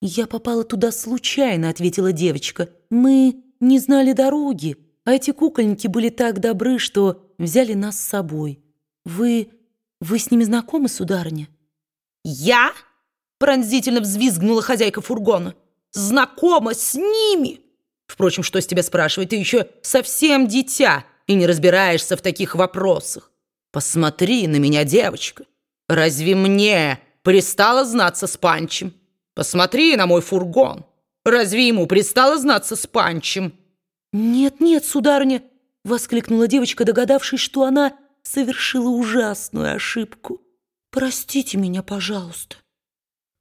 «Я попала туда случайно», — ответила девочка. «Мы не знали дороги, а эти кукольники были так добры, что взяли нас с собой. Вы... вы с ними знакомы, сударыня?» «Я?» — пронзительно взвизгнула хозяйка фургона. «Знакома с ними?» Впрочем, что с тебя спрашивать? Ты еще совсем дитя и не разбираешься в таких вопросах. Посмотри на меня, девочка. Разве мне пристало знаться с Панчем? Посмотри на мой фургон. Разве ему пристало знаться с Панчем? «Нет, нет, сударыня!» — воскликнула девочка, догадавшись, что она совершила ужасную ошибку. «Простите меня, пожалуйста».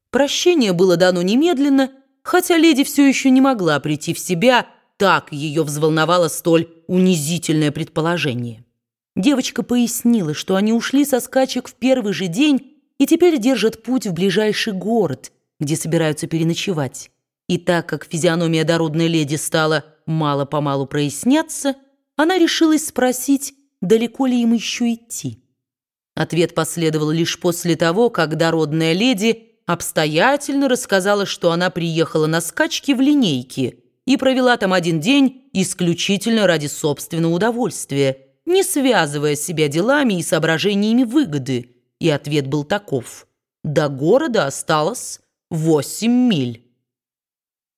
Прощение было дано немедленно, хотя леди все еще не могла прийти в себя, так ее взволновало столь унизительное предположение. Девочка пояснила, что они ушли со скачек в первый же день и теперь держат путь в ближайший город, где собираются переночевать. И так как физиономия дородной леди стала мало-помалу проясняться, она решилась спросить, далеко ли им еще идти. Ответ последовал лишь после того, как дородная леди обстоятельно рассказала, что она приехала на скачки в линейке и провела там один день исключительно ради собственного удовольствия, не связывая себя делами и соображениями выгоды. И ответ был таков. До города осталось восемь миль.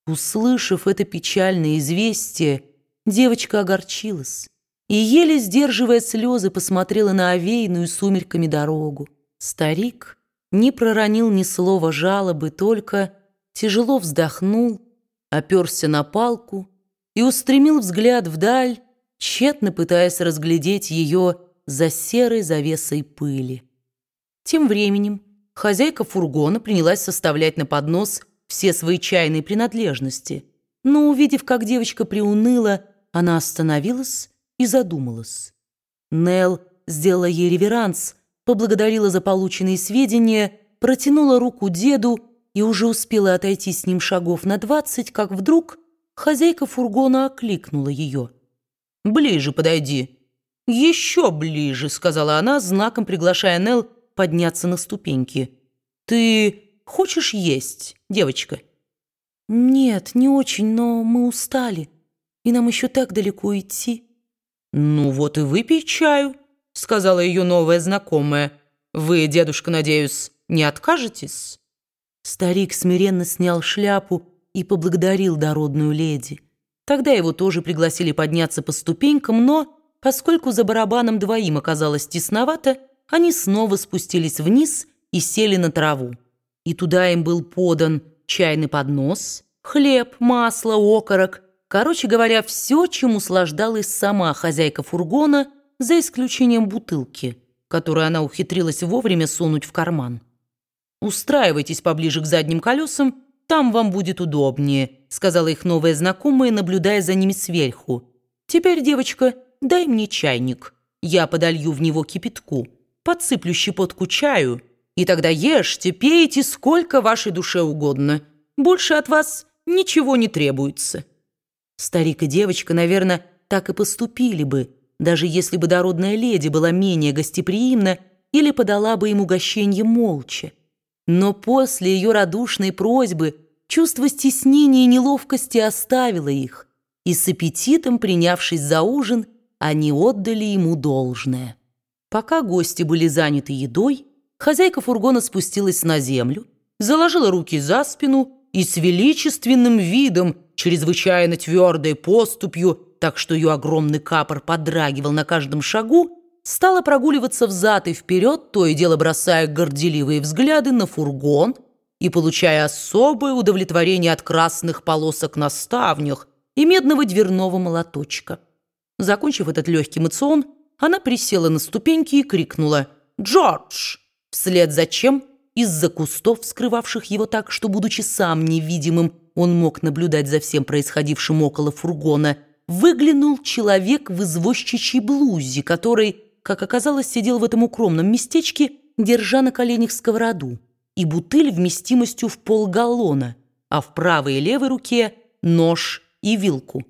Услышав это печальное известие, девочка огорчилась и, еле сдерживая слезы, посмотрела на овеянную сумерками дорогу. Старик не проронил ни слова жалобы, только тяжело вздохнул, оперся на палку и устремил взгляд вдаль, тщетно пытаясь разглядеть ее за серой завесой пыли. Тем временем хозяйка фургона принялась составлять на поднос все свои чайные принадлежности, но, увидев, как девочка приуныла, она остановилась и задумалась. Нел сделала ей реверанс – поблагодарила за полученные сведения, протянула руку деду и уже успела отойти с ним шагов на двадцать, как вдруг хозяйка фургона окликнула ее. «Ближе подойди». «Еще ближе», — сказала она, знаком приглашая Нел подняться на ступеньки. «Ты хочешь есть, девочка?» «Нет, не очень, но мы устали, и нам еще так далеко идти». «Ну вот и выпей чаю», — сказала ее новая знакомая. «Вы, дедушка, надеюсь, не откажетесь?» Старик смиренно снял шляпу и поблагодарил дородную леди. Тогда его тоже пригласили подняться по ступенькам, но, поскольку за барабаном двоим оказалось тесновато, они снова спустились вниз и сели на траву. И туда им был подан чайный поднос, хлеб, масло, окорок, короче говоря, все, чем услаждалась сама хозяйка фургона – за исключением бутылки, которую она ухитрилась вовремя сунуть в карман. «Устраивайтесь поближе к задним колесам, там вам будет удобнее», сказала их новая знакомая, наблюдая за ними сверху. «Теперь, девочка, дай мне чайник. Я подолью в него кипятку, подсыплю щепотку чаю, и тогда ешьте, пейте сколько вашей душе угодно. Больше от вас ничего не требуется». Старик и девочка, наверное, так и поступили бы, даже если бы дородная леди была менее гостеприимна или подала бы им угощение молча. Но после ее радушной просьбы чувство стеснения и неловкости оставило их, и с аппетитом, принявшись за ужин, они отдали ему должное. Пока гости были заняты едой, хозяйка фургона спустилась на землю, заложила руки за спину и с величественным видом, чрезвычайно твердой поступью, так что ее огромный капор подрагивал на каждом шагу, стала прогуливаться взад и вперед, то и дело бросая горделивые взгляды на фургон и получая особое удовлетворение от красных полосок на ставнях и медного дверного молоточка. Закончив этот легкий мацион, она присела на ступеньки и крикнула «Джордж!», вслед за чем из-за кустов, скрывавших его так, что, будучи сам невидимым, он мог наблюдать за всем происходившим около фургона – выглянул человек в извозчичьей блузе, который, как оказалось, сидел в этом укромном местечке, держа на коленях сковороду и бутыль вместимостью в полгаллона, а в правой и левой руке нож и вилку.